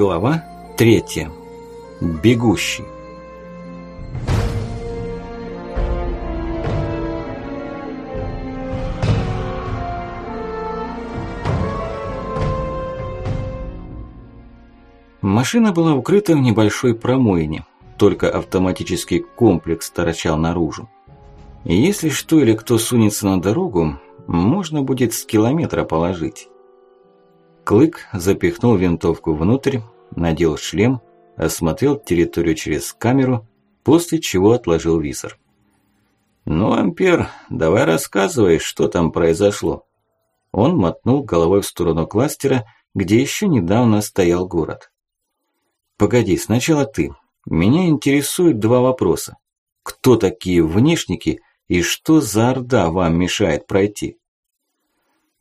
Глава третья. Бегущий. Машина была укрыта в небольшой промоине, только автоматический комплекс торчал наружу. Если что или кто сунется на дорогу, можно будет с километра положить. Клык запихнул винтовку внутрь, надел шлем, осмотрел территорию через камеру, после чего отложил визор. «Ну, Ампер, давай рассказывай, что там произошло». Он мотнул головой в сторону кластера, где еще недавно стоял город. «Погоди, сначала ты. Меня интересуют два вопроса. Кто такие внешники и что за орда вам мешает пройти?»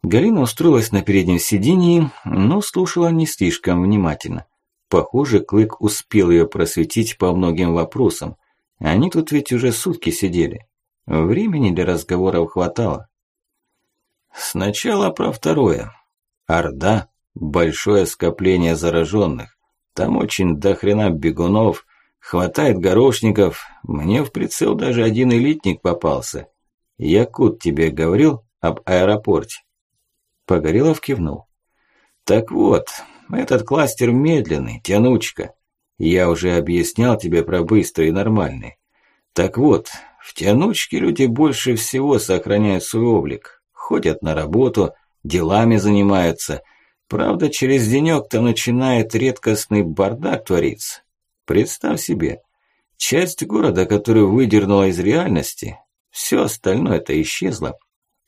Галина устроилась на переднем сидении, но слушала не слишком внимательно. Похоже, Клык успел ее просветить по многим вопросам. Они тут ведь уже сутки сидели. Времени для разговоров хватало. Сначала про второе. Орда – большое скопление зараженных. Там очень дохрена бегунов, хватает горошников. Мне в прицел даже один элитник попался. Якут тебе говорил об аэропорте? Погорелов кивнул. Так вот, этот кластер медленный, тянучка. Я уже объяснял тебе про быстрый и нормальный. Так вот, в тянучке люди больше всего сохраняют свой облик. Ходят на работу, делами занимаются. Правда, через денёк-то начинает редкостный бардак твориться. Представь себе, часть города, которую выдернула из реальности, все остальное-то исчезло.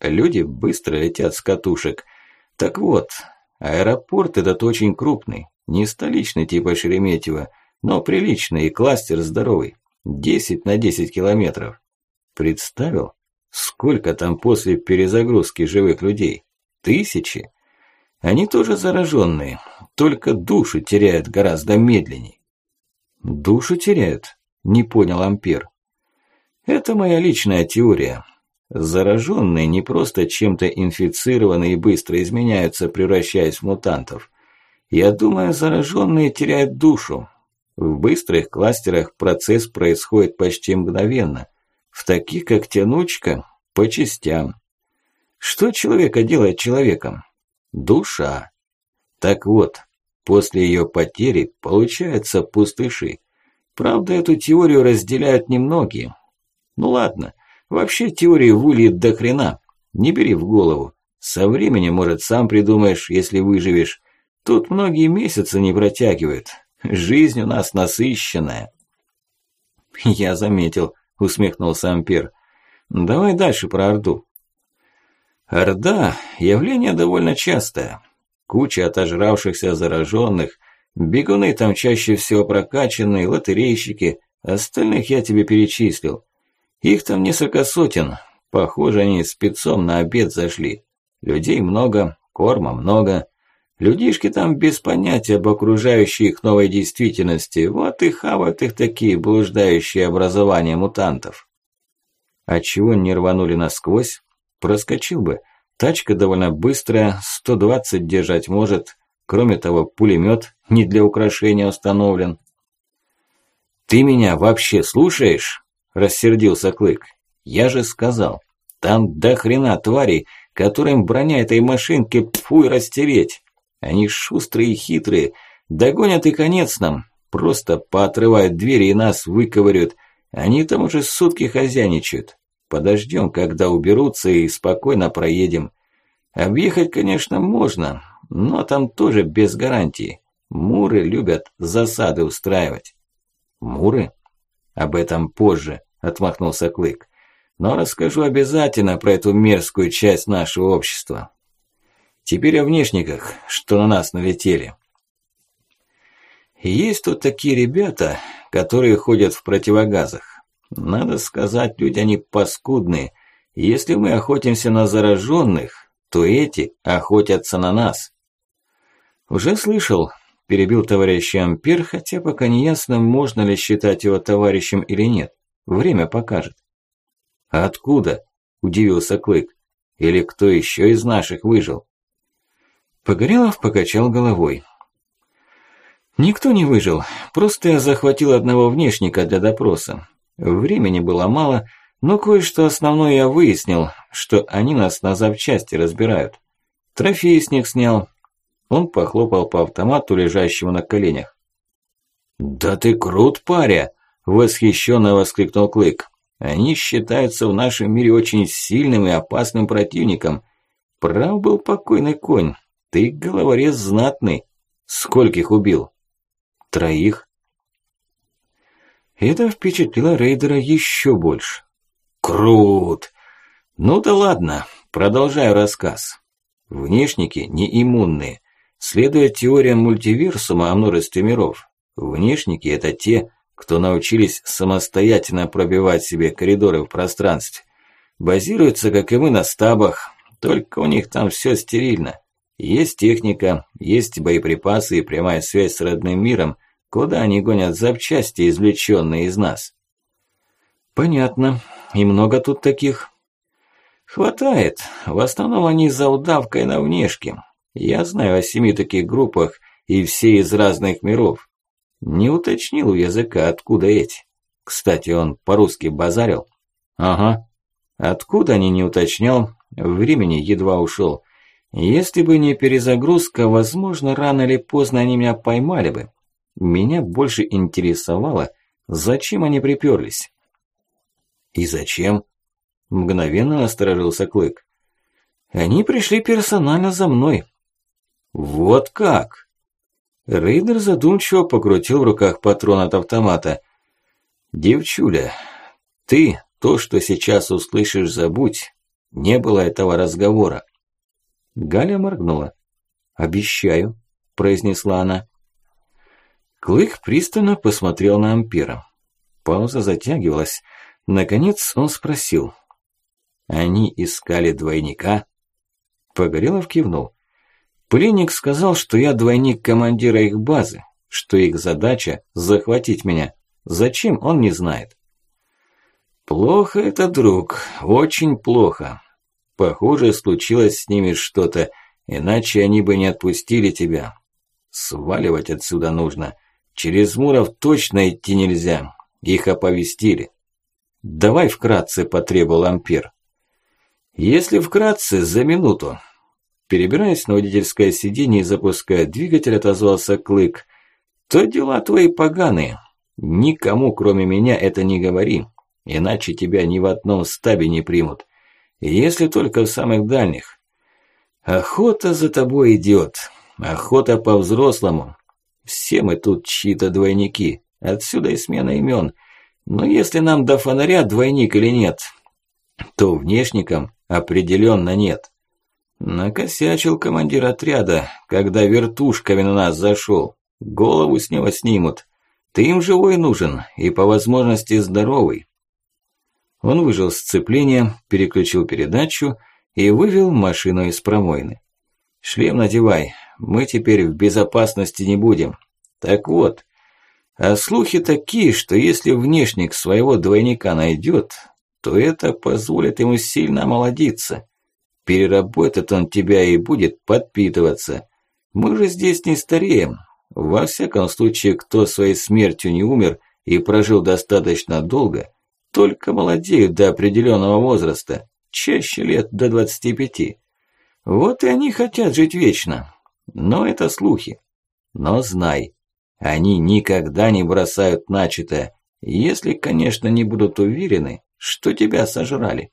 Люди быстро летят с катушек, так вот, аэропорт этот очень крупный, не столичный типа Шереметьево, но приличный и кластер здоровый. 10 на 10 километров. Представил, сколько там после перезагрузки живых людей? Тысячи. Они тоже зараженные, только душу теряют гораздо медленнее. Душу теряют? Не понял Ампер. Это моя личная теория. Зараженные не просто чем-то инфицированы и быстро изменяются, превращаясь в мутантов. Я думаю, зараженные теряют душу. В быстрых кластерах процесс происходит почти мгновенно. В таких, как тянучка, по частям. Что человека делает человеком? Душа. Так вот, после ее потери получаются пустыши. Правда, эту теорию разделяют немногие. Ну ладно, Вообще теории выльет до хрена. Не бери в голову. Со временем, может, сам придумаешь, если выживешь. Тут многие месяцы не протягивают. Жизнь у нас насыщенная. Я заметил, усмехнулся Ампер. Давай дальше про Орду. Орда – явление довольно частое. Куча отожравшихся зараженных, бегуны там чаще всего прокачанные, лотерейщики, остальных я тебе перечислил. Их там несколько сотен. Похоже, они спецом на обед зашли. Людей много, корма много. Людишки там без понятия об окружающей их новой действительности. Вот и хавают их такие блуждающие образования мутантов. А чего не рванули насквозь? Проскочил бы. Тачка довольно быстрая, 120 держать может. Кроме того, пулемет не для украшения установлен. «Ты меня вообще слушаешь?» – рассердился Клык. «Я же сказал, там до хрена тварей, которым броня этой машинки пфуй растереть. Они шустрые и хитрые, догонят и конец нам, просто поотрывают двери и нас выковырят. Они там уже сутки хозяйничают. Подождем, когда уберутся и спокойно проедем. Объехать, конечно, можно, но там тоже без гарантии. Муры любят засады устраивать». «Муры?» Об этом позже, отмахнулся Клык. Но расскажу обязательно про эту мерзкую часть нашего общества. Теперь о внешниках, что на нас налетели. Есть тут такие ребята, которые ходят в противогазах. Надо сказать, люди они паскудные. Если мы охотимся на зараженных, то эти охотятся на нас. Уже слышал, перебил товарища Ампер, хотя пока не ясно, можно ли считать его товарищем или нет. Время покажет. «А откуда?» – удивился Клык. «Или кто еще из наших выжил?» Погорелов покачал головой. Никто не выжил, просто я захватил одного внешника для допроса. Времени было мало, но кое-что основное я выяснил, что они нас на запчасти разбирают. Трофеи с них снял. Он похлопал по автомату, лежащему на коленях. «Да ты крут, паря!» – восхищенно воскликнул Клык. «Они считаются в нашем мире очень сильным и опасным противником. Прав был покойный конь. Ты головорез знатный. Скольких убил?» «Троих». Это впечатлило рейдера еще больше. «Крут! Ну да ладно, продолжаю рассказ. Внешники не иммунные. Следуя теориям мультиверсума о множестве миров, внешники – это те, кто научились самостоятельно пробивать себе коридоры в пространстве. Базируются, как и мы, на стабах, только у них там все стерильно. Есть техника, есть боеприпасы и прямая связь с родным миром, куда они гонят запчасти, извлеченные из нас. Понятно. И много тут таких? Хватает. В основном они за удавкой на внешке. Я знаю о семи таких группах, и все из разных миров. Не уточнил у языка, откуда эти. Кстати, он по-русски базарил? Ага. Откуда они не уточнял, времени едва ушел. Если бы не перезагрузка, возможно, рано или поздно они меня поймали бы. Меня больше интересовало, зачем они приперлись. И зачем? Мгновенно насторожился Клык. Они пришли персонально за мной. Вот как? Рейдер задумчиво покрутил в руках патрон от автомата. Девчуля, ты то, что сейчас услышишь, забудь. Не было этого разговора. Галя моргнула. «Обещаю», – произнесла она. Клык пристально посмотрел на Ампера. Пауза затягивалась. Наконец он спросил. «Они искали двойника?» Погорелов кивнул. Пленник сказал, что я двойник командира их базы, что их задача – захватить меня. Зачем, он не знает. Плохо это, друг, очень плохо. Похоже, случилось с ними что-то, иначе они бы не отпустили тебя. Сваливать отсюда нужно. Через Муров точно идти нельзя. Их оповестили. Давай вкратце, потребовал Ампер. Если вкратце, за минуту. Перебираясь на водительское сиденье и запуская двигатель, отозвался Клык. То дела твои поганые. Никому, кроме меня, это не говори. Иначе тебя ни в одном стабе не примут. Если только в самых дальних. Охота за тобой идет. Охота по-взрослому. Все мы тут чьи-то двойники. Отсюда и смена имен. Но если нам до фонаря двойник или нет, то внешникам определенно нет. Накосячил командир отряда, когда вертушками на нас зашел. Голову с него снимут. Ты им живой нужен и по возможности здоровый. Он выжил сцепление, переключил передачу и вывел машину из промойны. «Шлем надевай, мы теперь в безопасности не будем. Так вот, а слухи такие, что если внешник своего двойника найдет, то это позволит ему сильно омолодиться. Переработает он тебя и будет подпитываться. Мы же здесь не стареем. Во всяком случае, кто своей смертью не умер и прожил достаточно долго – только молодеют до определенного возраста, чаще лет до 25. Вот и они хотят жить вечно. Но это слухи. Но знай, они никогда не бросают начатое, если, конечно, не будут уверены, что тебя сожрали.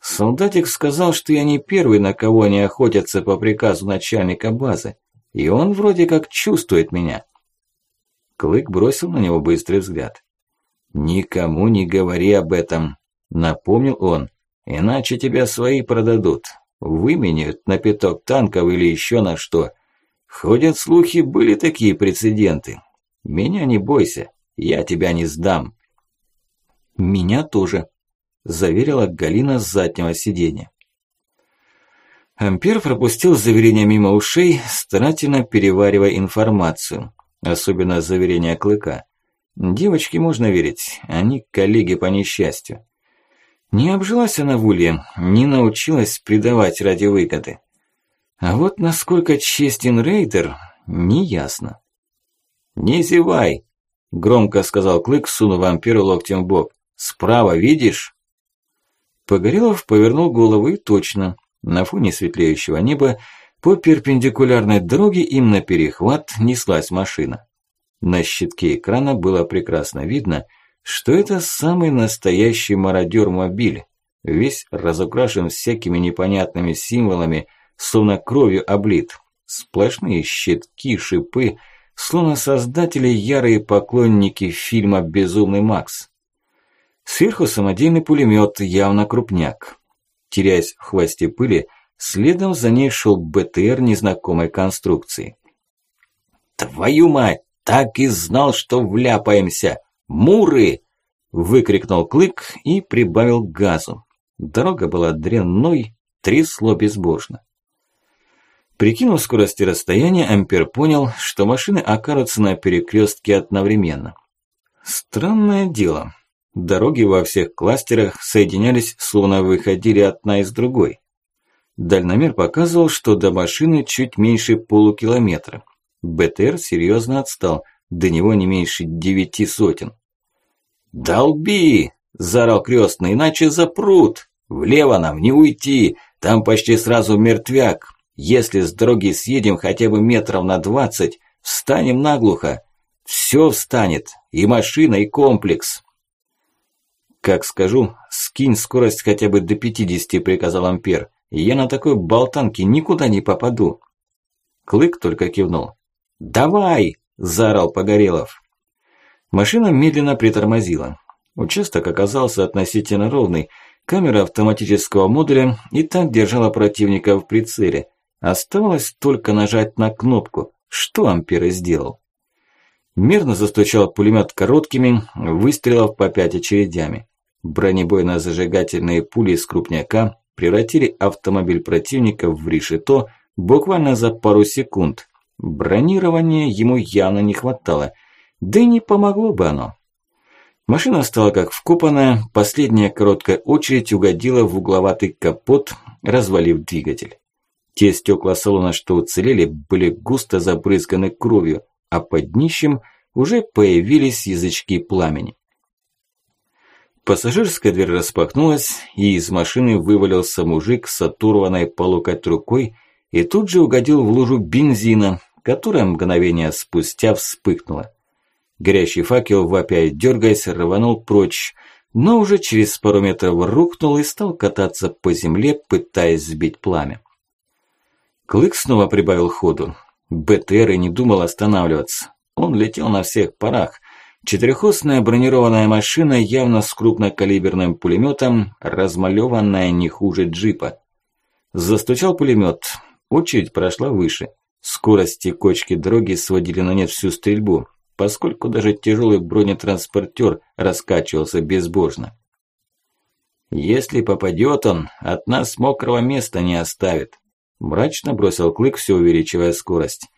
Солдатик сказал, что я не первый, на кого они охотятся по приказу начальника базы, и он вроде как чувствует меня. Клык бросил на него быстрый взгляд. «Никому не говори об этом», – напомнил он. «Иначе тебя свои продадут, выменяют на пяток танков или еще на что. Ходят слухи, были такие прецеденты. Меня не бойся, я тебя не сдам». «Меня тоже», – заверила Галина с заднего сиденья. Ампер пропустил заверение мимо ушей, старательно переваривая информацию, особенно заверение Клыка. Девочке можно верить, они коллеги по несчастью. Не обжилась она в улье, не научилась предавать ради выгоды. А вот насколько честен рейдер, неясно. «Не зевай!» – громко сказал Клык, сунув вампиру локтем в бок. «Справа видишь?» Погорелов повернул голову и точно, на фоне светлеющего неба, по перпендикулярной дороге им на перехват неслась машина. На щитке экрана было прекрасно видно, что это самый настоящий мародер-мобиль, весь разукрашен всякими непонятными символами, словно кровью облит. Сплошные щитки, шипы, словно создатели ярые поклонники фильма «Безумный Макс». Сверху самодельный пулемет, явно крупняк. Теряясь в хвосте пыли, следом за ней шел БТР незнакомой конструкции. «Твою мать! Так и знал, что вляпаемся! Муры!» Выкрикнул Клык и прибавил газу. Дорога была дрянной, трясло безбожно. Прикинув скорость и расстояние, Ампер понял, что машины окажутся на перекрестке одновременно. Странное дело. Дороги во всех кластерах соединялись, словно выходили одна из другой. Дальномер показывал, что до машины чуть меньше полукилометра. БТР серьезно отстал, до него не меньше девяти сотен. «Долби!» – заорал крестный, – «иначе запрут! Влево нам не уйти, там почти сразу мертвяк. Если с дороги съедем хотя бы метров на двадцать, встанем наглухо. Все встанет, и машина, и комплекс». «Как скажу, скинь скорость хотя бы до пятидесяти», – приказал Ампер. «Я на такой болтанке никуда не попаду». Клык только кивнул. «Давай!» – заорал Погорелов. Машина медленно притормозила. Участок оказался относительно ровный. Камера автоматического модуля и так держала противника в прицеле. Оставалось только нажать на кнопку, что Ампер и сделал. Мерно застучал пулемет короткими, выстрелов по пять очередями. Бронебойно-зажигательные пули из крупняка превратили автомобиль противника в решето буквально за пару секунд. Бронирования ему явно не хватало – да и не помогло бы оно. Машина стала как вкопанная, последняя короткая очередь угодила в угловатый капот, развалив двигатель. Те стекла салона, что уцелели, были густо забрызганы кровью, а под днищем уже появились язычки пламени. Пассажирская дверь распахнулась, и из машины вывалился мужик с оторванной по локоть рукой и тут же угодил в лужу бензина, которая мгновение спустя вспыхнула. Горящий факел, вопя и дергаясь, рванул прочь, но уже через пару метров рухнул и стал кататься по земле, пытаясь сбить пламя. Клык снова прибавил ходу. БТР и не думал останавливаться. Он летел на всех парах. Четырехосная бронированная машина, явно с крупнокалиберным пулеметом, размалеванная не хуже джипа. Застучал пулемет. Очередь прошла выше. Скорости кочки дороги сводили на нет всю стрельбу поскольку даже тяжелый бронетранспортер раскачивался безбожно. «Если попадет он, от нас мокрого места не оставит», мрачно бросил Клык, все увеличивая скорость.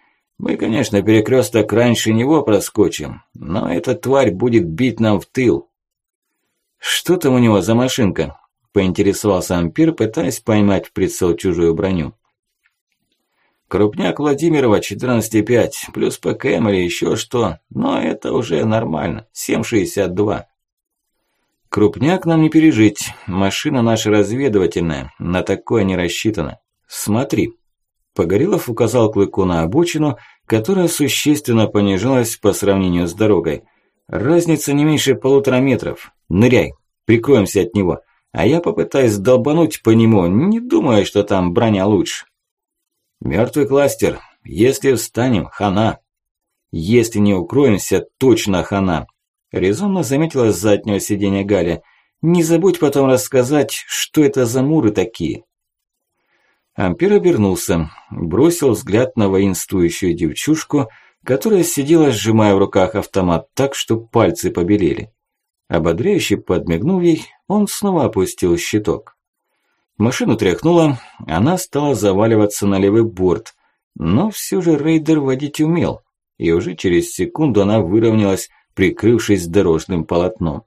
«Мы, конечно, перекресток раньше него проскочим, но эта тварь будет бить нам в тыл». «Что там у него за машинка?» – поинтересовался Ампир, пытаясь поймать в прицел чужую броню. Крупняк Владимирова 14,5, плюс ПКМ или еще что, но это уже нормально, 7,62. Крупняк нам не пережить, машина наша разведывательная, на такое не рассчитана. Смотри. Погорелов указал Клыку на обочину, которая существенно понижалась по сравнению с дорогой. Разница не меньше полутора метров. Ныряй, прикроемся от него. А я попытаюсь долбануть по нему, не думая, что там броня лучше. Мертвый кластер. Если встанем, хана. Если не укроемся, точно хана. Резонно заметила с заднего сиденья Галя. Не забудь потом рассказать, что это за муры такие. Ампер обернулся, бросил взгляд на воинствующую девчушку, которая сидела, сжимая в руках автомат так, что пальцы побелели. Ободряюще подмигнув ей, он снова опустил щиток. Машину тряхнуло, она стала заваливаться на левый борт, но все же рейдер водить умел, и уже через секунду она выровнялась, прикрывшись дорожным полотном.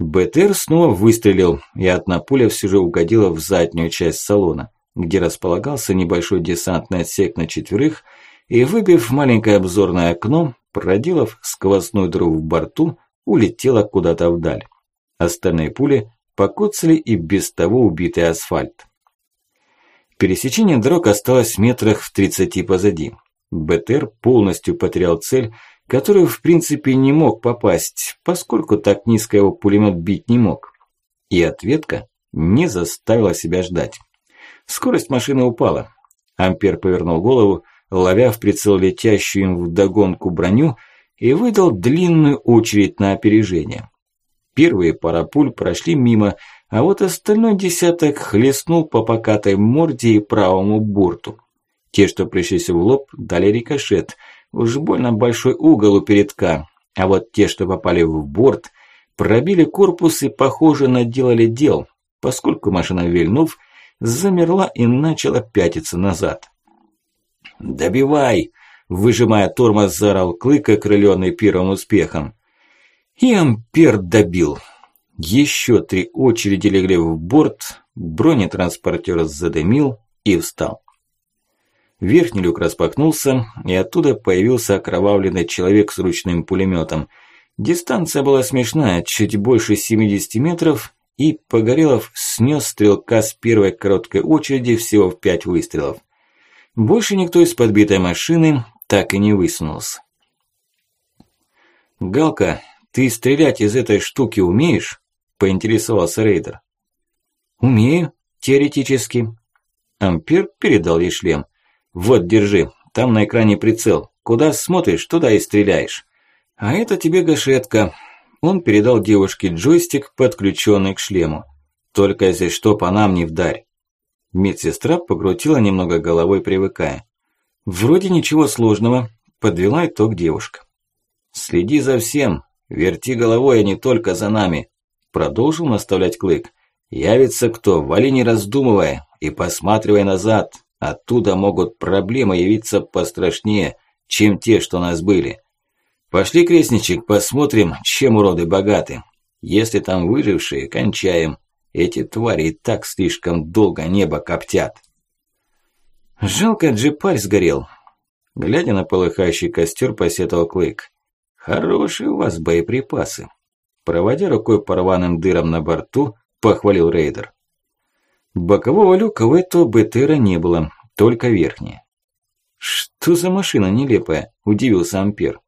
БТР снова выстрелил, и одна пуля все же угодила в заднюю часть салона, где располагался небольшой десантный отсек на четверых, и, выбив маленькое обзорное окно, проделав сквозную дыру в борту, улетела куда-то вдаль. Остальные пули покоцали и без того убитый асфальт. Пересечение дорог осталось метрах в тридцати позади. БТР полностью потерял цель, которую в принципе не мог попасть, поскольку так низко его пулемет бить не мог. И ответка не заставила себя ждать. Скорость машины упала. Ампер повернул голову, ловя в прицел летящую им вдогонку броню и выдал длинную очередь на опережение. Первые пара пуль прошли мимо, а вот остальной десяток хлестнул по покатой морде и правому борту. Те, что пришлись в лоб, дали рикошет. Уж больно большой угол у передка. А вот те, что попали в борт, пробили корпус и, похоже, наделали дел, поскольку машина, вильнув, замерла и начала пятиться назад. «Добивай!» – выжимая тормоз, заорал Клык, окрылённый первым успехом. И Ампер добил. Еще три очереди легли в борт, бронетранспортер задымил и встал. Верхний люк распахнулся, и оттуда появился окровавленный человек с ручным пулеметом. Дистанция была смешная, чуть больше 70 метров, и Погорелов снес стрелка с первой короткой очереди всего в пять выстрелов. Больше никто из подбитой машины так и не высунулся. «Галка, ты стрелять из этой штуки умеешь?» – поинтересовался рейдер. «Умею, теоретически». Ампер передал ей шлем. «Вот, держи, там на экране прицел. Куда смотришь, туда и стреляешь. А это тебе гашетка, он передал девушке джойстик, подключенный к шлему. «Только если что, по нам не вдарь». Медсестра покрутила немного головой, привыкая. «Вроде ничего сложного», – подвела итог девушка. «Следи за всем, верти головой, а не только за нами», – продолжил наставлять Клык. «Явится кто, вали не раздумывая и посматривай назад. Оттуда могут проблемы явиться пострашнее, чем те, что у нас были. Пошли, крестничек, посмотрим, чем уроды богаты. Если там выжившие, кончаем. Эти твари и так слишком долго небо коптят. Жалко, джипарь сгорел. Глядя на полыхающий костер, посетовал Клык. Хорошие у вас боеприпасы. Проводя рукой по рваным дырам на борту, похвалил рейдер. Бокового люка у этого БТРа не было, только верхний. «Что за машина нелепая?» – удивился Ампер.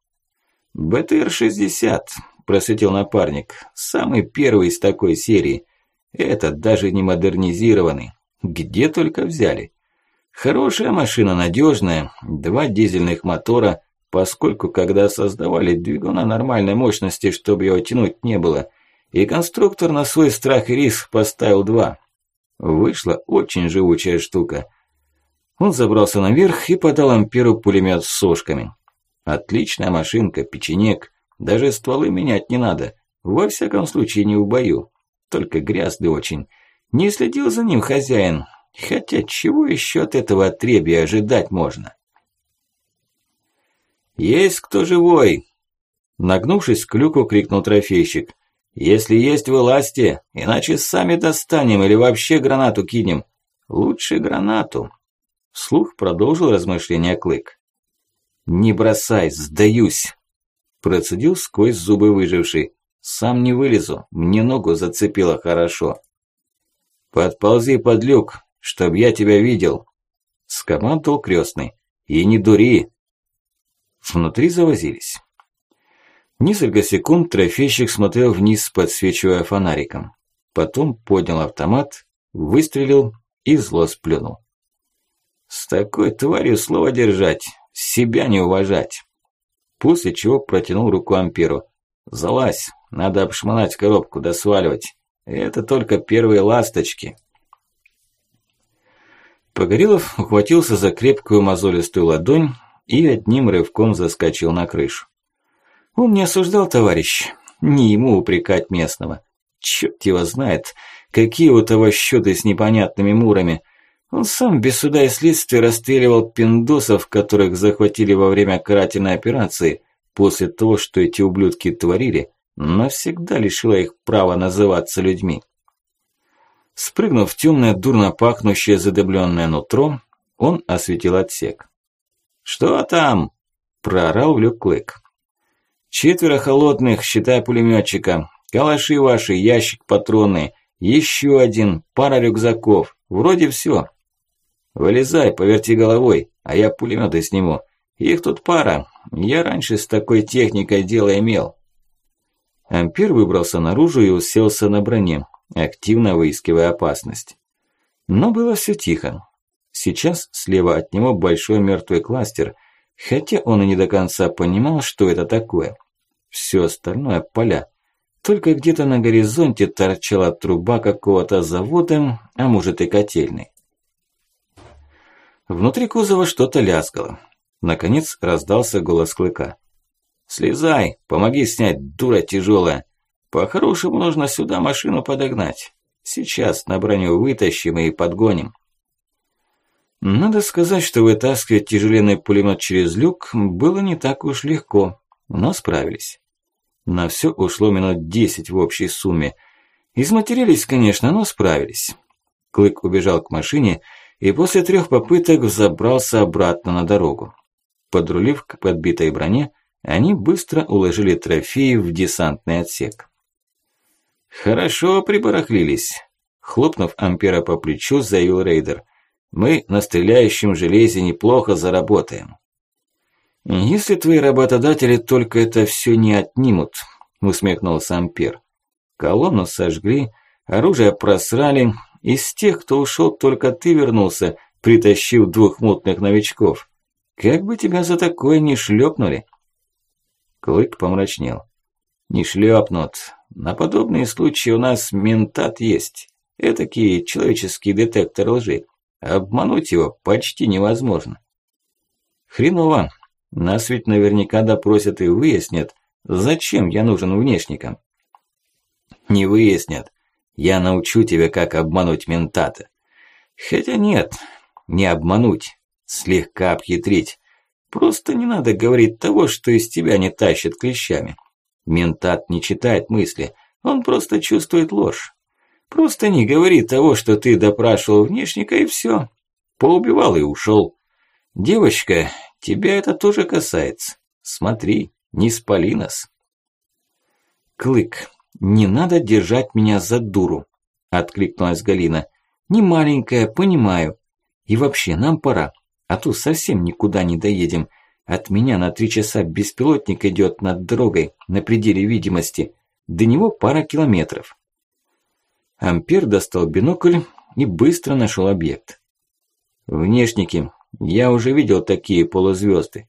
«БТР-60», – просветил напарник. «Самый первый из такой серии. Этот даже не модернизированный. Где только взяли. Хорошая машина, надежная, два дизельных мотора, поскольку когда создавали двигуна нормальной мощности, чтобы его тянуть не было, и конструктор на свой страх и риск поставил два. Вышла очень живучая штука. Он забрался наверх и подал Амперу пулемет с сошками. Отличная машинка, печенек. Даже стволы менять не надо. Во всяком случае не в бою. Только грязный очень. Не следил за ним хозяин. Хотя чего еще от этого отребия ожидать можно? «Есть кто живой?» Нагнувшись к люку, крикнул трофейщик. «Если есть, вылазьте, иначе сами достанем или вообще гранату кинем. Лучше гранату». Слух продолжил размышления Клык. «Не бросай, сдаюсь!» Процедил сквозь зубы выживший. «Сам не вылезу, мне ногу зацепило хорошо». «Подползи под люк, чтоб я тебя видел!» Скомандовал крестный. «И не дури!» Внутри завозились. Несколько секунд трофейщик смотрел вниз, подсвечивая фонариком. Потом поднял автомат, выстрелил и зло сплюнул. «С такой тварью слово держать, себя не уважать. После чего протянул руку Амперу. «Залазь, надо обшмонать коробку да сваливать. Это только первые ласточки». Погорелов ухватился за крепкую мозолистую ладонь и одним рывком заскочил на крышу. Он не осуждал товарищ, не ему упрекать местного. Чёрт его знает, какие у того счеты с непонятными мурами. Он сам без суда и следствия расстреливал пиндосов, которых захватили во время карательной операции, после того, что эти ублюдки творили, навсегда лишила их права называться людьми. Спрыгнув в темное, дурно пахнущее задымленное нутро, он осветил отсек. «Что там?» – проорал Люк Клык. Четверо холодных, считай пулеметчика. Калаши ваши, ящик патронный. Еще один, пара рюкзаков. Вроде все. Вылезай, поверти головой, а я пулеметы сниму. Их тут пара. Я раньше с такой техникой дело имел. Ампер выбрался наружу и уселся на броне, активно выискивая опасность. Но было все тихо. Сейчас слева от него большой мертвый кластер, хотя он и не до конца понимал, что это такое. Все остальное – поля. Только где-то на горизонте торчала труба какого-то завода, а может и котельной. Внутри кузова что-то лязгало. Наконец раздался голос клыка. «Слезай, помоги снять, дура тяжелая. По-хорошему нужно сюда машину подогнать. Сейчас на броню вытащим и подгоним». Надо сказать, что вытаскивать тяжеленный пулемет через люк было не так уж легко, но справились. На все ушло минут десять в общей сумме. Изматерились, конечно, но справились. Клык убежал к машине и после трех попыток взобрался обратно на дорогу. Подрулив к подбитой броне, они быстро уложили трофеи в десантный отсек. «Хорошо прибарахлились», – хлопнув Ампера по плечу, заявил рейдер. «Мы на стреляющем железе неплохо заработаем». «Если твои работодатели только это все не отнимут», – усмехнулся Ампер. «Колонну сожгли, оружие просрали, из тех, кто ушел, только ты вернулся, притащив двух мутных новичков. Как бы тебя за такое не шлепнули?» Клык помрачнел. «Не шлепнут. На подобные случаи у нас ментат есть. Этакий человеческий детектор лжи. Обмануть его почти невозможно». «Хреново. Нас ведь наверняка допросят и выяснят, зачем я нужен внешникам». «Не выяснят. Я научу тебя, как обмануть ментата. Хотя нет, не обмануть, слегка обхитрить. Просто не надо говорить того, что из тебя не тащит клещами. Ментат не читает мысли, он просто чувствует ложь. Просто не говори того, что ты допрашивал внешника и все. Поубивал и ушел. Девочка, тебя это тоже касается. Смотри, не спали нас. Клык, не надо держать меня за дуру, откликнулась Галина. Не маленькая, понимаю. И вообще, нам пора а то совсем никуда не доедем. От меня на три часа беспилотник идет над дорогой на пределе видимости. До него пара километров. Ампер достал бинокль и быстро нашел объект. Внешники. Я уже видел такие полузвезды.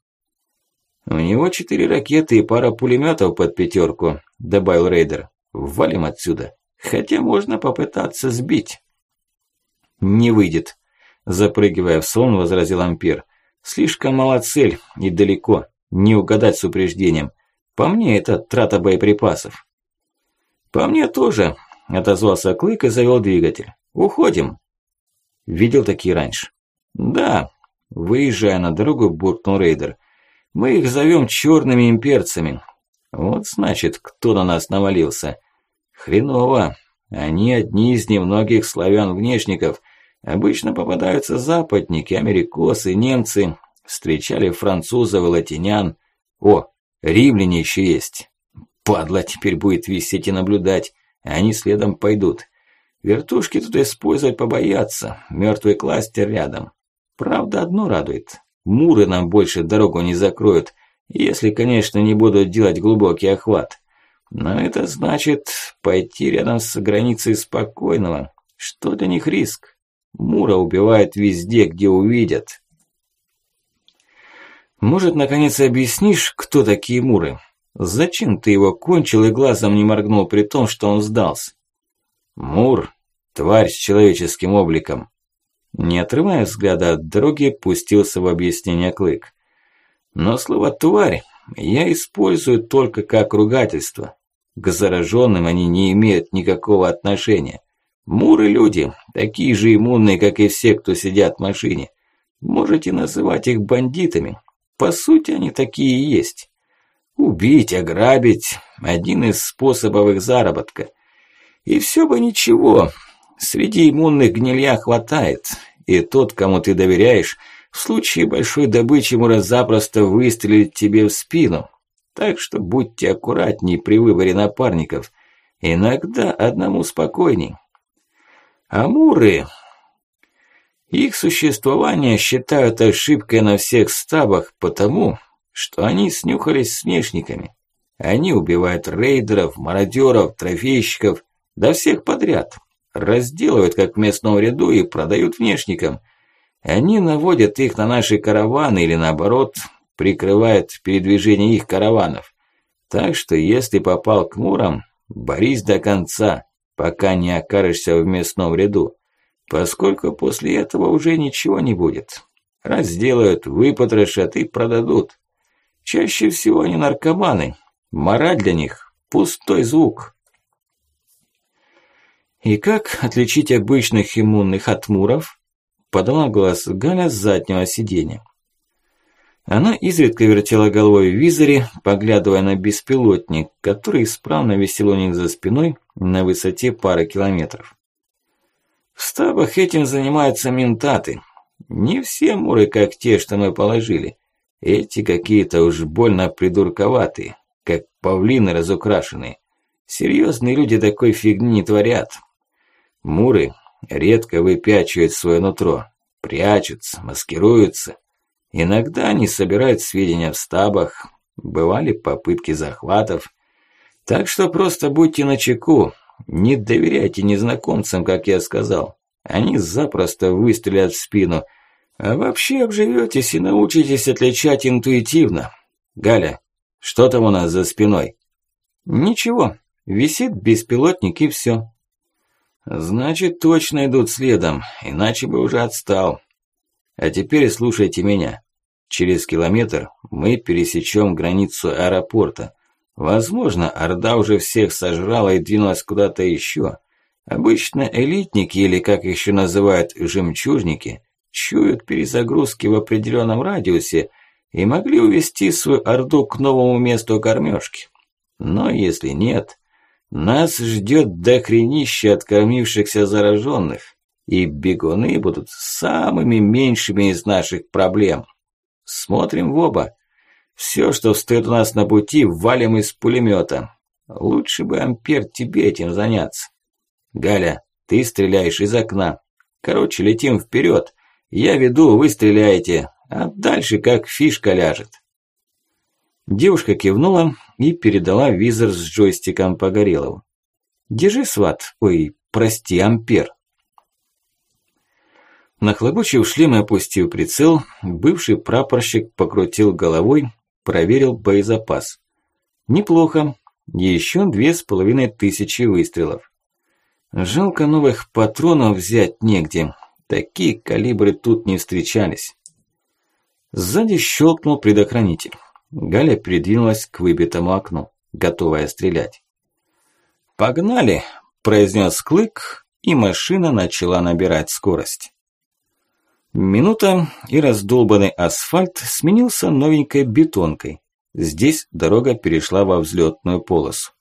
У него четыре ракеты и пара пулеметов под пятерку, добавил рейдер. Валим отсюда. Хотя можно попытаться сбить. Не выйдет, Запрыгивая в сон, возразил Ампер. Слишком мала цель и далеко. Не угадать с упреждением. По мне это трата боеприпасов. По мне тоже, отозвался Клык и завел двигатель. Уходим. Видел такие раньше? Да. Выезжая на дорогу, буркнул рейдер. Мы их зовем черными имперцами. Вот значит, кто на нас навалился. Хреново. Они одни из немногих славян-внешников – Обычно попадаются западники, америкосы, немцы. Встречали французов и латинян. О, римляне еще есть. Падла теперь будет висеть и наблюдать. Они следом пойдут. Вертушки тут использовать побоятся. Мертвый кластер рядом. Правда, одно радует. Муры нам больше дорогу не закроют. Если, конечно, не будут делать глубокий охват. Но это значит пойти рядом с границей спокойного. Что для них риск? Мура убивает везде, где увидят. Может, наконец объяснишь, кто такие Муры? Зачем ты его кончил и глазом не моргнул при том, что он сдался? Мур – тварь с человеческим обликом. Не отрывая взгляда от дороги, пустился в объяснение Клык. Но слово «тварь» я использую только как ругательство. К зараженным они не имеют никакого отношения. Муры люди, такие же иммунные, как и все, кто сидят в машине. Можете называть их бандитами. По сути, они такие и есть. Убить, ограбить – один из способов их заработка. И все бы ничего. Среди иммунных гнилья хватает. И тот, кому ты доверяешь, в случае большой добычи может запросто выстрелить тебе в спину. Так что будьте аккуратнее при выборе напарников. Иногда одному спокойней. Амуры... Их существование считают ошибкой на всех стабах потому, что они снюхались с внешниками. Они убивают рейдеров, мародеров, трофейщиков, да всех подряд. Разделывают как в местном ряду и продают внешникам. Они наводят их на наши караваны или наоборот, прикрывают передвижение их караванов. Так что если попал к мурам, борись до конца, пока не окажешься в местном ряду, поскольку после этого уже ничего не будет. Разделают, выпотрошат и продадут. Чаще всего они наркоманы. Мораль для них – пустой звук. «И как отличить обычных иммунных от муров?» – подала голос Галя с заднего сиденья. Она изредка вертела головой в визоре, поглядывая на беспилотник, который исправно висел у них за спиной на высоте пары километров. В стабах этим занимаются ментаты. Не все муры, как те, что мы положили. Эти какие-то уж больно придурковатые, как павлины разукрашенные. Серьезные люди такой фигни не творят. Муры редко выпячивают свое нутро, прячутся, маскируются. Иногда они собирают сведения в стабах, бывали попытки захватов. Так что просто будьте начеку, не доверяйте незнакомцам, как я сказал. Они запросто выстрелят в спину – а вообще обживетесь и научитесь отличать интуитивно. Галя, что там у нас за спиной? Ничего, висит беспилотник и все. Значит, точно идут следом, иначе бы уже отстал. А теперь слушайте меня. Через километр мы пересечем границу аэропорта. Возможно, Орда уже всех сожрала и двинулась куда-то еще. Обычно элитники, или как еще называют жемчужники, чуют перезагрузки в определенном радиусе и могли увести свою орду к новому месту кормежки. Но если нет, нас ждет дохренище откормившихся зараженных, и бегуны будут самыми меньшими из наших проблем. Смотрим в оба. Все, что встает у нас на пути, валим из пулемета. Лучше бы, Ампер, тебе этим заняться. Галя, ты стреляешь из окна. Короче, летим вперед. Я веду, вы стреляете, а дальше как фишка ляжет. Девушка кивнула и передала визор с джойстиком Погорелову. Держи, сват, ой, прости, ампер. Нахлобучив шлем и опустив прицел, бывший прапорщик покрутил головой, проверил боезапас. Неплохо, еще две с половиной тысячи выстрелов. Жалко новых патронов взять негде, Такие калибры тут не встречались. Сзади щелкнул предохранитель. Галя придвинулась к выбитому окну, готовая стрелять. «Погнали!» – произнес Клык, и машина начала набирать скорость. Минута, и раздолбанный асфальт сменился новенькой бетонкой. Здесь дорога перешла во взлетную полосу.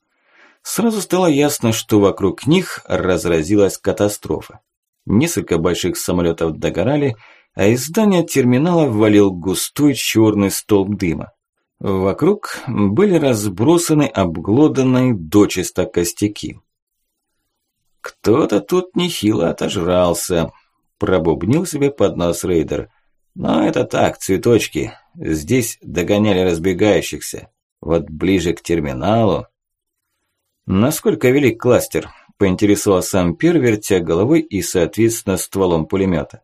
Сразу стало ясно, что вокруг них разразилась катастрофа. Несколько больших самолетов догорали, а из здания терминала ввалил густой черный столб дыма. Вокруг были разбросаны обглоданные дочисто костяки. «Кто-то тут нехило отожрался», – пробубнил себе под нос рейдер. «Но это так, цветочки. Здесь догоняли разбегающихся. Вот ближе к терминалу...» «Насколько велик кластер?» поинтересовался Ампер, вертя головой и, соответственно, стволом пулемета.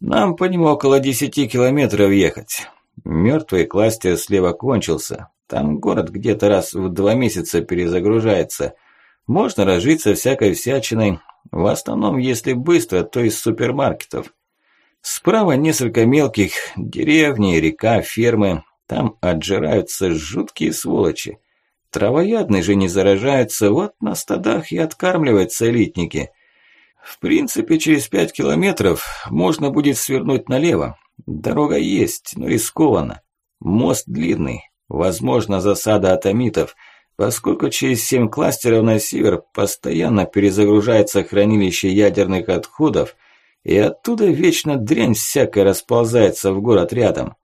«Нам по нему около десяти километров ехать. Мертвый кластер слева кончился. Там город где-то раз в два месяца перезагружается. Можно разжиться всякой всячиной. В основном, если быстро, то из супермаркетов. Справа несколько мелких деревни, река, фермы. Там отжираются жуткие сволочи. Травоядные же не заражаются, вот на стадах и откармливаются элитники. В принципе, через пять километров можно будет свернуть налево. Дорога есть, но рискованно. Мост длинный, возможно, засада атомитов, поскольку через семь кластеров на север постоянно перезагружается хранилище ядерных отходов, и оттуда вечно дрянь всякая расползается в город рядом.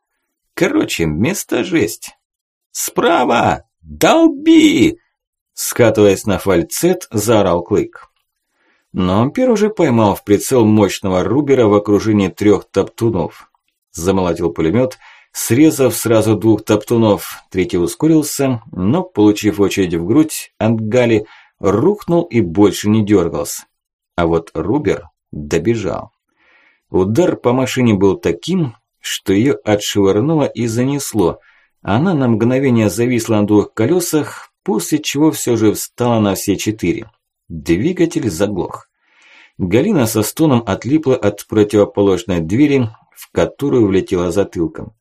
Короче, место жесть. «Справа! Долби!» Скатываясь на фальцет, заорал Клык. Но Ампер уже поймал в прицел мощного Рубера в окружении трех топтунов. Замолотил пулемет, срезав сразу двух топтунов. Третий ускорился, но, получив очередь в грудь от Гали, рухнул и больше не дергался. А вот Рубер добежал. Удар по машине был таким, что ее отшвырнуло и занесло. Она на мгновение зависла на двух колесах, после чего все же встала на все четыре. Двигатель заглох. Галина со стоном отлипла от противоположной двери, в которую влетела затылком.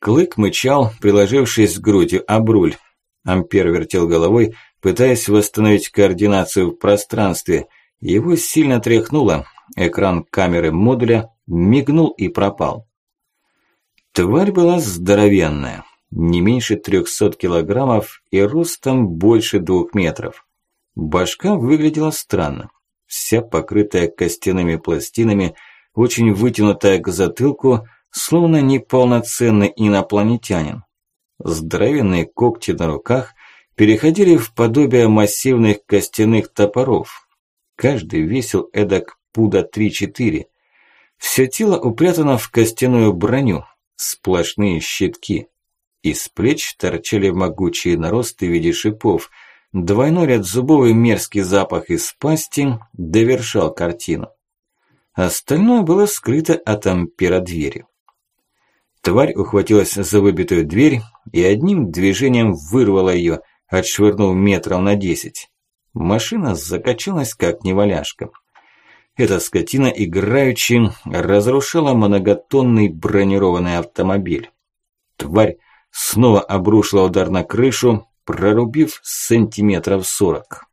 Клык мычал, приложившись грудью об руль. Ампер вертел головой, пытаясь восстановить координацию в пространстве. Его сильно тряхнуло. Экран камеры модуля мигнул и пропал. Тварь была здоровенная, не меньше 300 килограммов и ростом больше двух метров. Башка выглядела странно, вся покрытая костяными пластинами, очень вытянутая к затылку, словно неполноценный инопланетянин. Здоровенные когти на руках переходили в подобие массивных костяных топоров. Каждый весил эдак пуда 3-4. Все тело упрятано в костяную броню, сплошные щитки. Из плеч торчали могучие наросты в виде шипов. Двойной ряд зубов и мерзкий запах из пасти довершал картину. Остальное было скрыто от ампера двери. Тварь ухватилась за выбитую дверь и одним движением вырвала ее, отшвырнув метров на десять. Машина закачалась, как неваляшка. Эта скотина играючи разрушала многотонный бронированный автомобиль. Тварь снова обрушила удар на крышу, прорубив сантиметров сорок.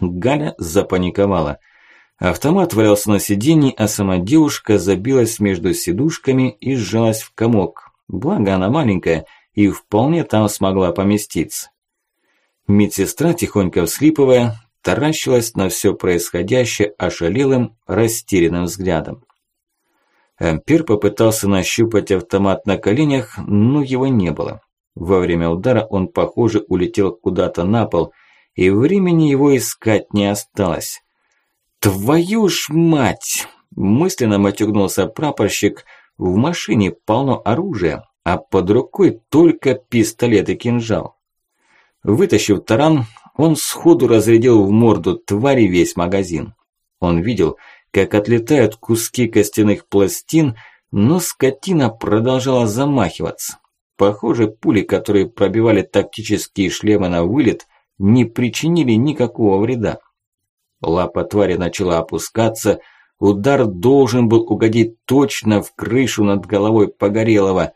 Галя запаниковала. Автомат валялся на сиденье, а сама девушка забилась между сидушками и сжалась в комок. Благо она маленькая и вполне там смогла поместиться. Медсестра, тихонько вслипывая, таращилась на все происходящее ошалелым, растерянным взглядом. Ампер попытался нащупать автомат на коленях, но его не было. Во время удара он, похоже, улетел куда-то на пол, и времени его искать не осталось. «Твою ж мать!» – мысленно матюгнулся прапорщик. «В машине полно оружия, а под рукой только пистолет и кинжал». Вытащив таран, он сходу разрядил в морду твари весь магазин. Он видел, как отлетают куски костяных пластин, но скотина продолжала замахиваться. Похоже, пули, которые пробивали тактические шлемы на вылет, не причинили никакого вреда. Лапа твари начала опускаться, удар должен был угодить точно в крышу над головой Погорелого.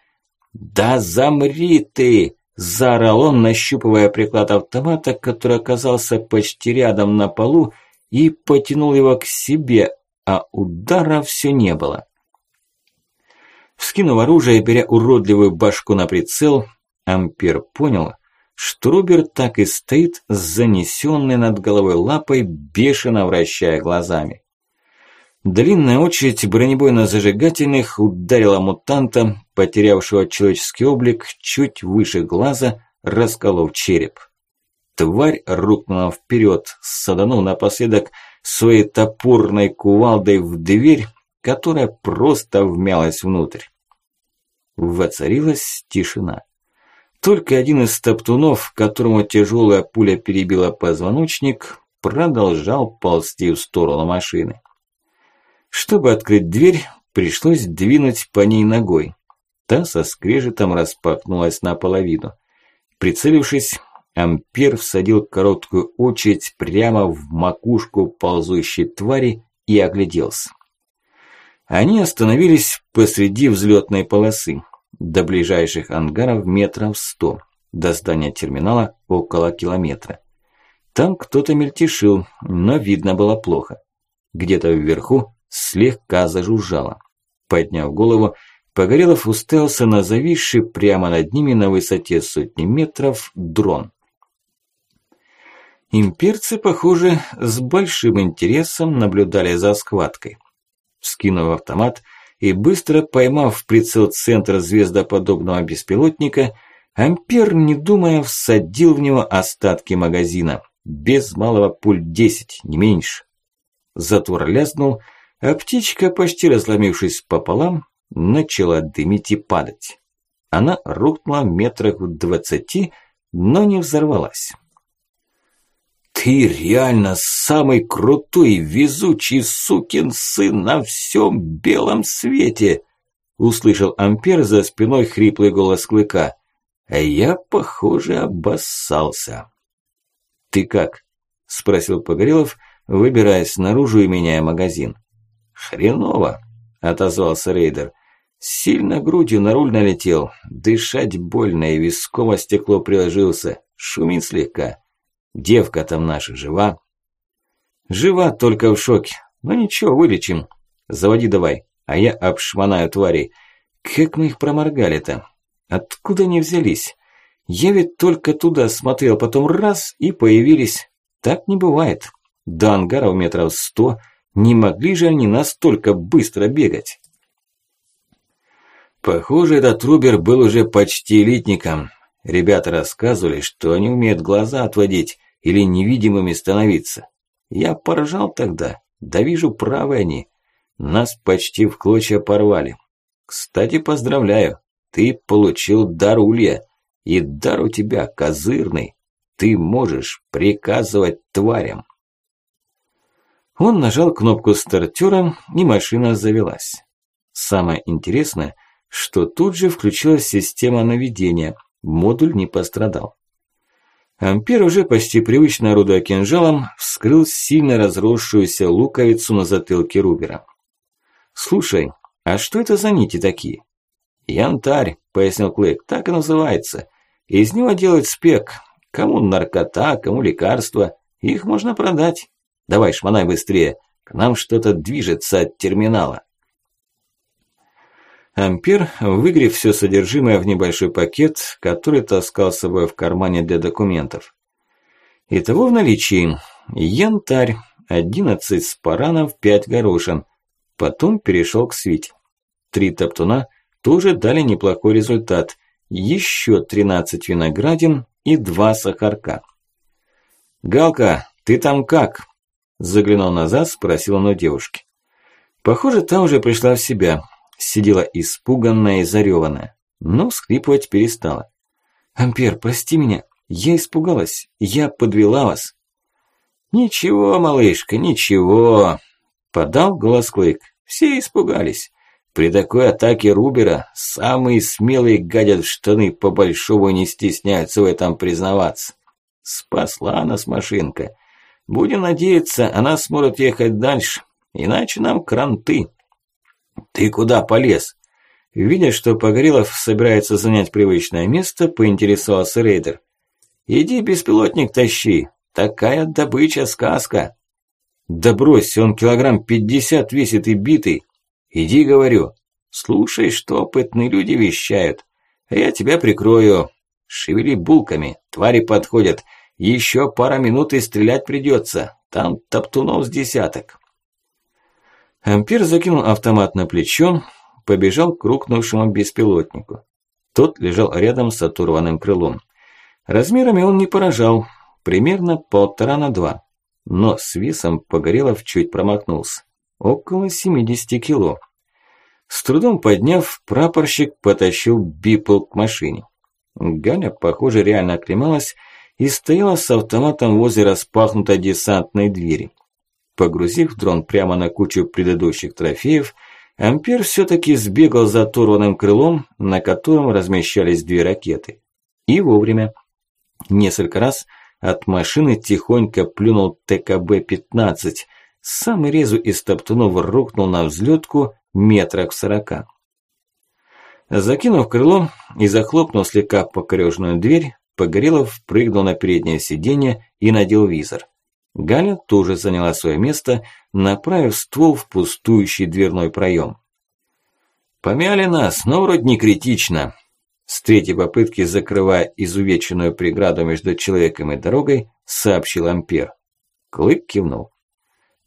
«Да замри ты!» Заорал он, нащупывая приклад автомата, который оказался почти рядом на полу, и потянул его к себе, а удара все не было. Вскинув оружие беря уродливую башку на прицел, Ампер понял, что Роберт так и стоит с занесенной над головой лапой, бешено вращая глазами. Длинная очередь бронебойно-зажигательных ударила мутанта, потерявшего человеческий облик, чуть выше глаза, расколов череп. Тварь рухнула вперед, саданув напоследок своей топорной кувалдой в дверь, которая просто вмялась внутрь. Воцарилась тишина. Только один из топтунов, которому тяжелая пуля перебила позвоночник, продолжал ползти в сторону машины. Чтобы открыть дверь, пришлось двинуть по ней ногой. Та со скрежетом распахнулась наполовину. Прицелившись, Ампер всадил короткую очередь прямо в макушку ползущей твари и огляделся. Они остановились посреди взлетной полосы, до ближайших ангаров метров сто, до здания терминала около километра. Там кто-то мельтешил, но видно было плохо. Где-то вверху слегка зажужжало. Подняв голову, Погорелов уставился на зависший прямо над ними на высоте сотни метров дрон. Имперцы, похоже, с большим интересом наблюдали за схваткой. Скинув автомат и быстро поймав в прицел центр звездоподобного беспилотника, Ампер, не думая, всадил в него остатки магазина. Без малого пуль десять, не меньше. Затвор лязнул, а птичка, почти разломившись пополам, начала дымить и падать. Она рухнула метрах в двадцати, но не взорвалась. «Ты реально самый крутой, везучий сукин сын на всем белом свете!» Услышал Ампер за спиной хриплый голос Клыка. А я, похоже, обоссался. «Ты как?» – спросил Погорелов, выбираясь наружу и меняя магазин. «Хреново», – отозвался рейдер. «Сильно грудью на руль налетел, дышать больно и висково стекло приложился, шумит слегка. Девка там наша жива?» «Жива, только в шоке. Но ничего, вылечим. Заводи давай, а я обшмонаю тварей. Как мы их проморгали-то? Откуда они взялись? Я ведь только туда смотрел, потом раз и появились. Так не бывает. До ангаров метров сто. Не могли же они настолько быстро бегать? Похоже, этот Рубер был уже почти элитником. Ребята рассказывали, что они умеют глаза отводить или невидимыми становиться. Я поражал тогда. Да вижу, правы они. Нас почти в клочья порвали. Кстати, поздравляю. Ты получил дар улья. И дар у тебя козырный. Ты можешь приказывать тварям. Он нажал кнопку стартера, и машина завелась. Самое интересное, что тут же включилась система наведения. Модуль не пострадал. Ампер, уже почти привычно орудуя кинжалом, вскрыл сильно разросшуюся луковицу на затылке Рубера. «Слушай, а что это за нити такие?» «Янтарь», – пояснил Клык, – «так и называется. Из него делают спек. Кому наркота, кому лекарства. Их можно продать. Давай, шмонай быстрее. К нам что-то движется от терминала». Ампер, выгрев все содержимое в небольшой пакет, который таскал с собой в кармане для документов. Итого в наличии янтарь, 11 спаранов, 5 горошин. Потом перешел к свите. Три топтуна тоже дали неплохой результат. Еще 13 виноградин и два сахарка. «Галка, ты там как?» Заглянул назад, спросил он у девушки. Похоже, та уже пришла в себя. Сидела испуганная и зареванная. Но скрипывать перестала. «Ампер, прости меня. Я испугалась. Я подвела вас». «Ничего, малышка, ничего», – подал голос Клык. «Все испугались. При такой атаке Рубера самые смелые гадят в штаны по-большому не стесняются в этом признаваться. Спасла нас машинка. Будем надеяться, она сможет ехать дальше, иначе нам кранты. Ты куда полез? Видя, что Погорелов собирается занять привычное место, поинтересовался рейдер. Иди беспилотник тащи, такая добыча сказка. Да брось, он килограмм пятьдесят весит и битый. Иди, говорю. Слушай, что опытные люди вещают. А я тебя прикрою. Шевели булками, твари подходят. Еще пара минут и стрелять придется. Там топтунов с десяток. Ампер закинул автомат на плечо, побежал к рухнувшему беспилотнику. Тот лежал рядом с оторванным крылом. Размерами он не поражал, примерно полтора на два. Но с весом Погорелов чуть промахнулся около 70 кило. С трудом подняв, прапорщик потащил Бипл к машине. Галя, похоже, реально оклемалась и стояла с автоматом возле распахнутой десантной двери. Погрузив дрон прямо на кучу предыдущих трофеев, Ампер все-таки сбегал за оторванным крылом, на котором размещались две ракеты. И вовремя. Несколько раз от машины тихонько плюнул ТКБ-15, Самый резу из топтунов рухнул на взлетку метрах в сорока. Закинув крыло и захлопнув слегка покорежную дверь, Погорелов прыгнул на переднее сиденье и надел визор. Галя тоже заняла свое место, направив ствол в пустующий дверной проем. «Помяли нас, но вроде не критично», с третьей попытки, закрывая изувеченную преграду между человеком и дорогой, сообщил Ампер. Клык кивнул.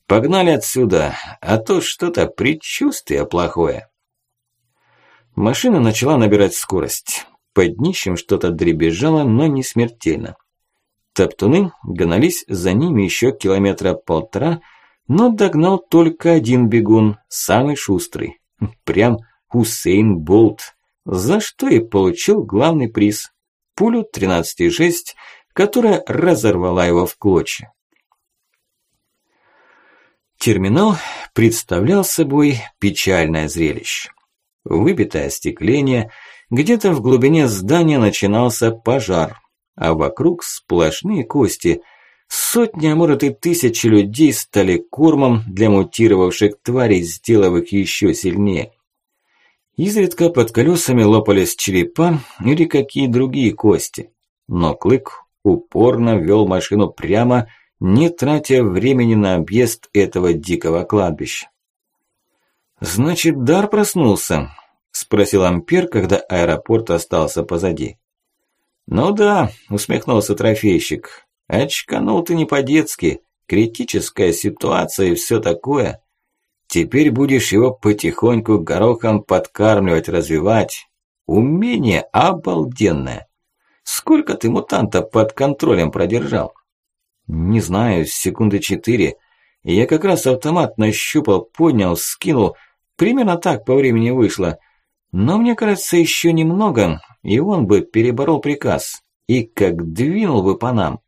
Погнали отсюда, а то что-то предчувствие плохое. Машина начала набирать скорость. Под днищем что-то дребезжало, но не смертельно. Топтуны гнались за ними еще километра полтора, но догнал только один бегун, самый шустрый. Прям Хусейн Болт, за что и получил главный приз – пулю 13,6, которая разорвала его в клочья. Терминал представлял собой печальное зрелище. Выбитое остекление, где-то в глубине здания начинался пожар, а вокруг сплошные кости. Сотни, а может и тысячи людей стали кормом для мутировавших тварей, сделав их еще сильнее. Изредка под колесами лопались черепа или какие другие кости, но Клык упорно вел машину прямо, не тратя времени на объезд этого дикого кладбища. «Значит, дар проснулся?» – спросил Ампер, когда аэропорт остался позади. «Ну да», – усмехнулся трофейщик. «Очканул ты не по-детски. Критическая ситуация и все такое. Теперь будешь его потихоньку горохом подкармливать, развивать. Умение обалденное. Сколько ты мутанта под контролем продержал?» «Не знаю, секунды четыре. Я как раз автомат нащупал, поднял, скинул. Примерно так по времени вышло. Но мне кажется, еще немного, и он бы переборол приказ. И как двинул бы по нам.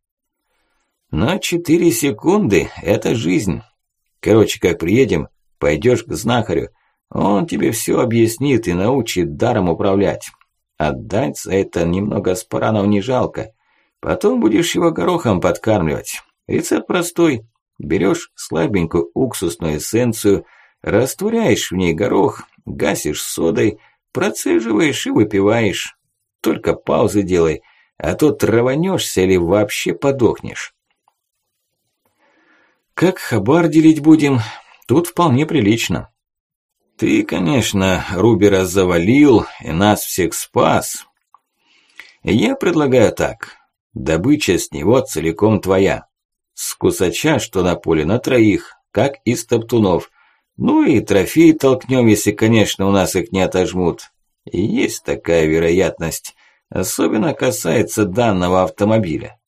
Но четыре секунды – это жизнь. Короче, как приедем, пойдешь к знахарю. Он тебе все объяснит и научит даром управлять. Отдать за это немного спаранов не жалко. Потом будешь его горохом подкармливать. Рецепт простой. Берешь слабенькую уксусную эссенцию, растворяешь в ней горох, гасишь содой, процеживаешь и выпиваешь. Только паузы делай, а то траванешься или вообще подохнешь. Как хабар делить будем? Тут вполне прилично. Ты, конечно, Рубера завалил и нас всех спас. Я предлагаю так. Добыча с него целиком твоя. С кусача, что на поле, на троих, как из топтунов. Ну и трофей толкнем, если, конечно, у нас их не отожмут. И есть такая вероятность. Особенно касается данного автомобиля.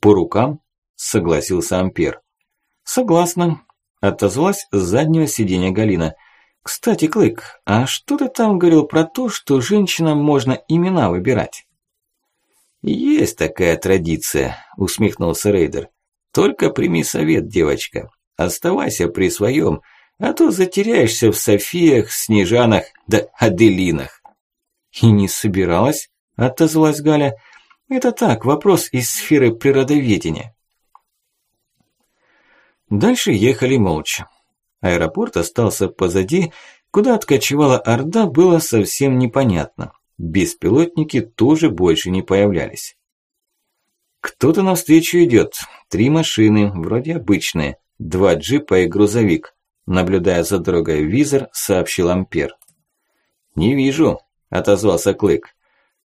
По рукам? Согласился Ампер. Согласна. Отозвалась с заднего сиденья Галина. Кстати, Клык, а что ты там говорил про то, что женщинам можно имена выбирать? «Есть такая традиция», – усмехнулся Рейдер. «Только прими совет, девочка. Оставайся при своем, а то затеряешься в Софиях, Снежанах да Аделинах». «И не собиралась?» – отозвалась Галя. «Это так, вопрос из сферы природоведения». Дальше ехали молча. Аэропорт остался позади, куда откочевала Орда, было совсем непонятно. Беспилотники тоже больше не появлялись. Кто-то навстречу идет. Три машины, вроде обычные, два джипа и грузовик. Наблюдая за дорогой визор, сообщил Ампер. «Не вижу», – отозвался Клык.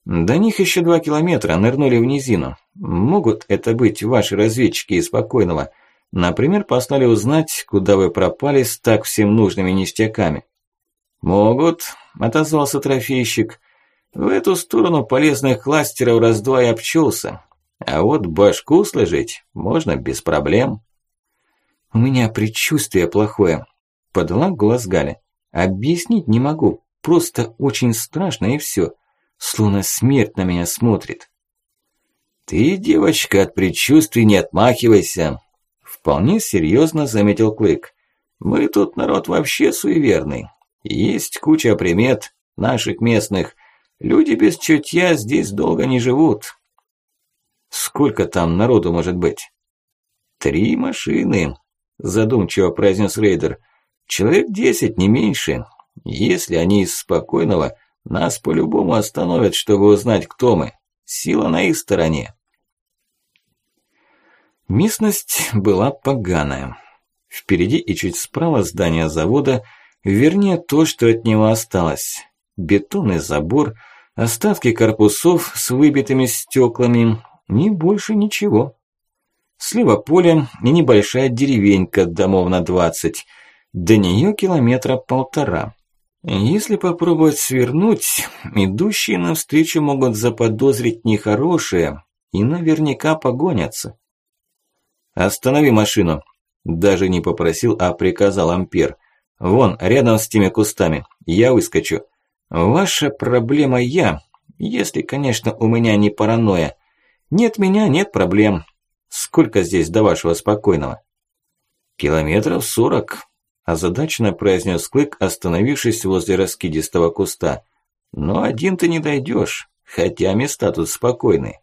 «До них еще два километра, нырнули в низину. Могут это быть ваши разведчики из спокойного. Например, послали узнать, куда вы пропали с так всем нужными ништяками». «Могут», – отозвался трофейщик. В эту сторону полезных кластеров раз-два и обчелся. А вот башку сложить можно без проблем. У меня предчувствие плохое. Подала голос Галя. Объяснить не могу. Просто очень страшно и все. Словно смерть на меня смотрит. Ты, девочка, от предчувствий не отмахивайся. Вполне серьезно заметил Клык. Мы тут народ вообще суеверный. Есть куча примет наших местных – Люди без чутья здесь долго не живут. Сколько там народу может быть? Три машины, задумчиво произнес рейдер. Человек десять, не меньше. Если они из спокойного, нас по-любому остановят, чтобы узнать, кто мы. Сила на их стороне. Местность была поганая. Впереди и чуть справа здание завода, вернее то, что от него осталось бетонный забор, остатки корпусов с выбитыми стеклами, не больше ничего. Слева поле и небольшая деревенька домов на двадцать, до нее километра полтора. Если попробовать свернуть, идущие навстречу могут заподозрить нехорошее и наверняка погонятся. «Останови машину!» Даже не попросил, а приказал Ампер. «Вон, рядом с теми кустами. Я выскочу. Ваша проблема я, если, конечно, у меня не паранойя. Нет меня, нет проблем. Сколько здесь до вашего спокойного?» «Километров сорок», – озадаченно произнес Клык, остановившись возле раскидистого куста. «Но один ты не дойдешь, хотя места тут спокойные».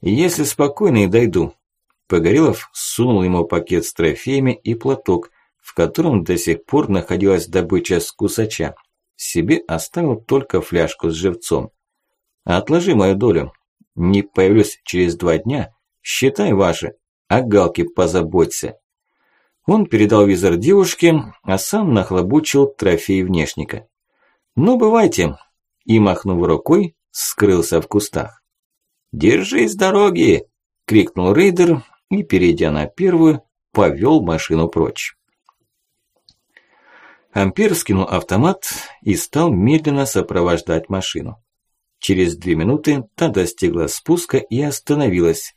«Если спокойные, дойду». Погорелов сунул ему пакет с трофеями и платок, в котором до сих пор находилась добыча с кусача. Себе оставил только фляжку с живцом. «Отложи мою долю. Не появлюсь через два дня. Считай ваши. О галке позаботься». Он передал визор девушке, а сам нахлобучил трофей внешника. «Ну, бывайте!» И, махнув рукой, скрылся в кустах. «Держись дороги!» – крикнул рейдер и, перейдя на первую, повел машину прочь. Ампер скинул автомат и стал медленно сопровождать машину. Через две минуты та достигла спуска и остановилась.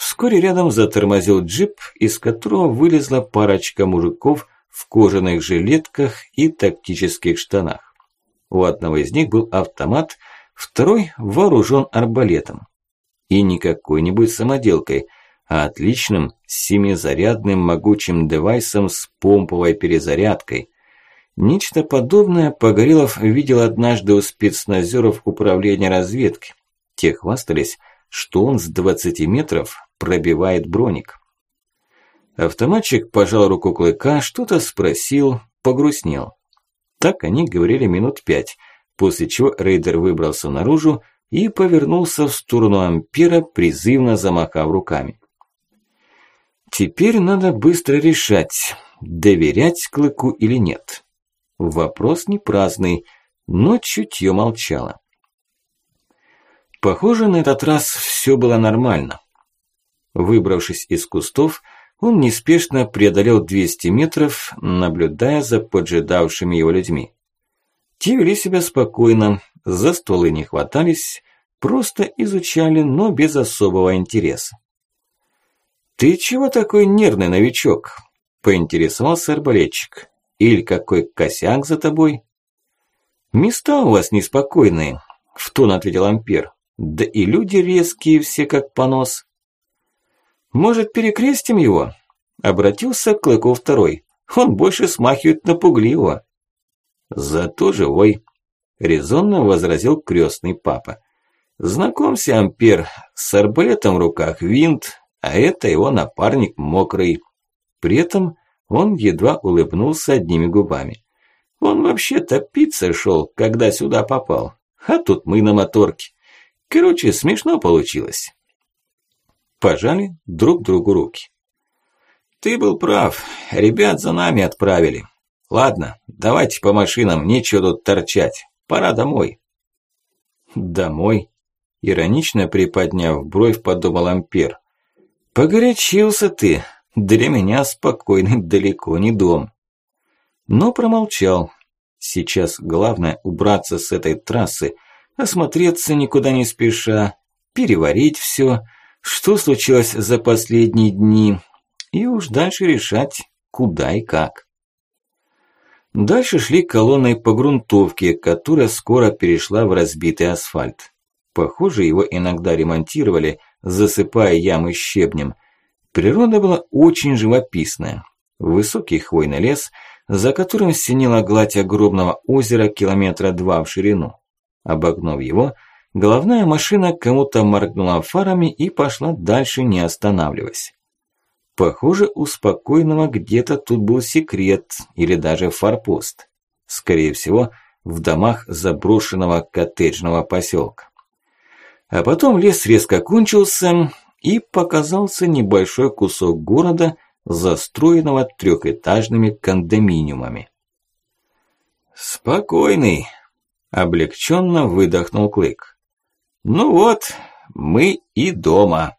Вскоре рядом затормозил джип, из которого вылезла парочка мужиков в кожаных жилетках и тактических штанах. У одного из них был автомат, второй вооружен арбалетом. И не какой-нибудь самоделкой, а отличным семизарядным могучим девайсом с помповой перезарядкой. Нечто подобное Погорелов видел однажды у спецназеров управления разведки. Те хвастались, что он с 20 метров пробивает броник. Автоматчик пожал руку Клыка, что-то спросил, погрустнел. Так они говорили минут пять, после чего рейдер выбрался наружу и повернулся в сторону Ампера, призывно замахав руками. Теперь надо быстро решать, доверять Клыку или нет. Вопрос не праздный, но чутье молчало. Похоже, на этот раз все было нормально. Выбравшись из кустов, он неспешно преодолел 200 метров, наблюдая за поджидавшими его людьми. Те вели себя спокойно, за стволы не хватались, просто изучали, но без особого интереса. «Ты чего такой нервный, новичок?» – поинтересовался арбалетчик. «Или какой косяк за тобой?» «Места у вас неспокойные», – в тон ответил Ампер. «Да и люди резкие все, как понос». «Может, перекрестим его?» – обратился к Клыку второй. «Он больше смахивает на пугливого». «Зато живой», – резонно возразил крестный папа. «Знакомься, Ампер, с арбалетом в руках винт, а это его напарник мокрый. При этом он едва улыбнулся одними губами. Он вообще топиться шел, когда сюда попал. А тут мы на моторке. Короче, смешно получилось. Пожали друг другу руки. Ты был прав. Ребят за нами отправили. Ладно, давайте по машинам, нечего тут торчать. Пора домой. Домой? Иронично приподняв бровь, подумал Ампер. Погорячился ты. Для меня спокойный далеко не дом. Но промолчал. Сейчас главное убраться с этой трассы, осмотреться никуда не спеша, переварить все, что случилось за последние дни, и уж дальше решать, куда и как. Дальше шли колонной по грунтовке, которая скоро перешла в разбитый асфальт. Похоже, его иногда ремонтировали – засыпая ямы щебнем. Природа была очень живописная. Высокий хвойный лес, за которым синела гладь огромного озера километра два в ширину. Обогнув его, головная машина кому-то моргнула фарами и пошла дальше, не останавливаясь. Похоже, у спокойного где-то тут был секрет или даже форпост. Скорее всего, в домах заброшенного коттеджного поселка. А потом лес резко кончился, и показался небольшой кусок города, застроенного трехэтажными кондоминиумами. «Спокойный», – облегченно выдохнул Клык. «Ну вот, мы и дома».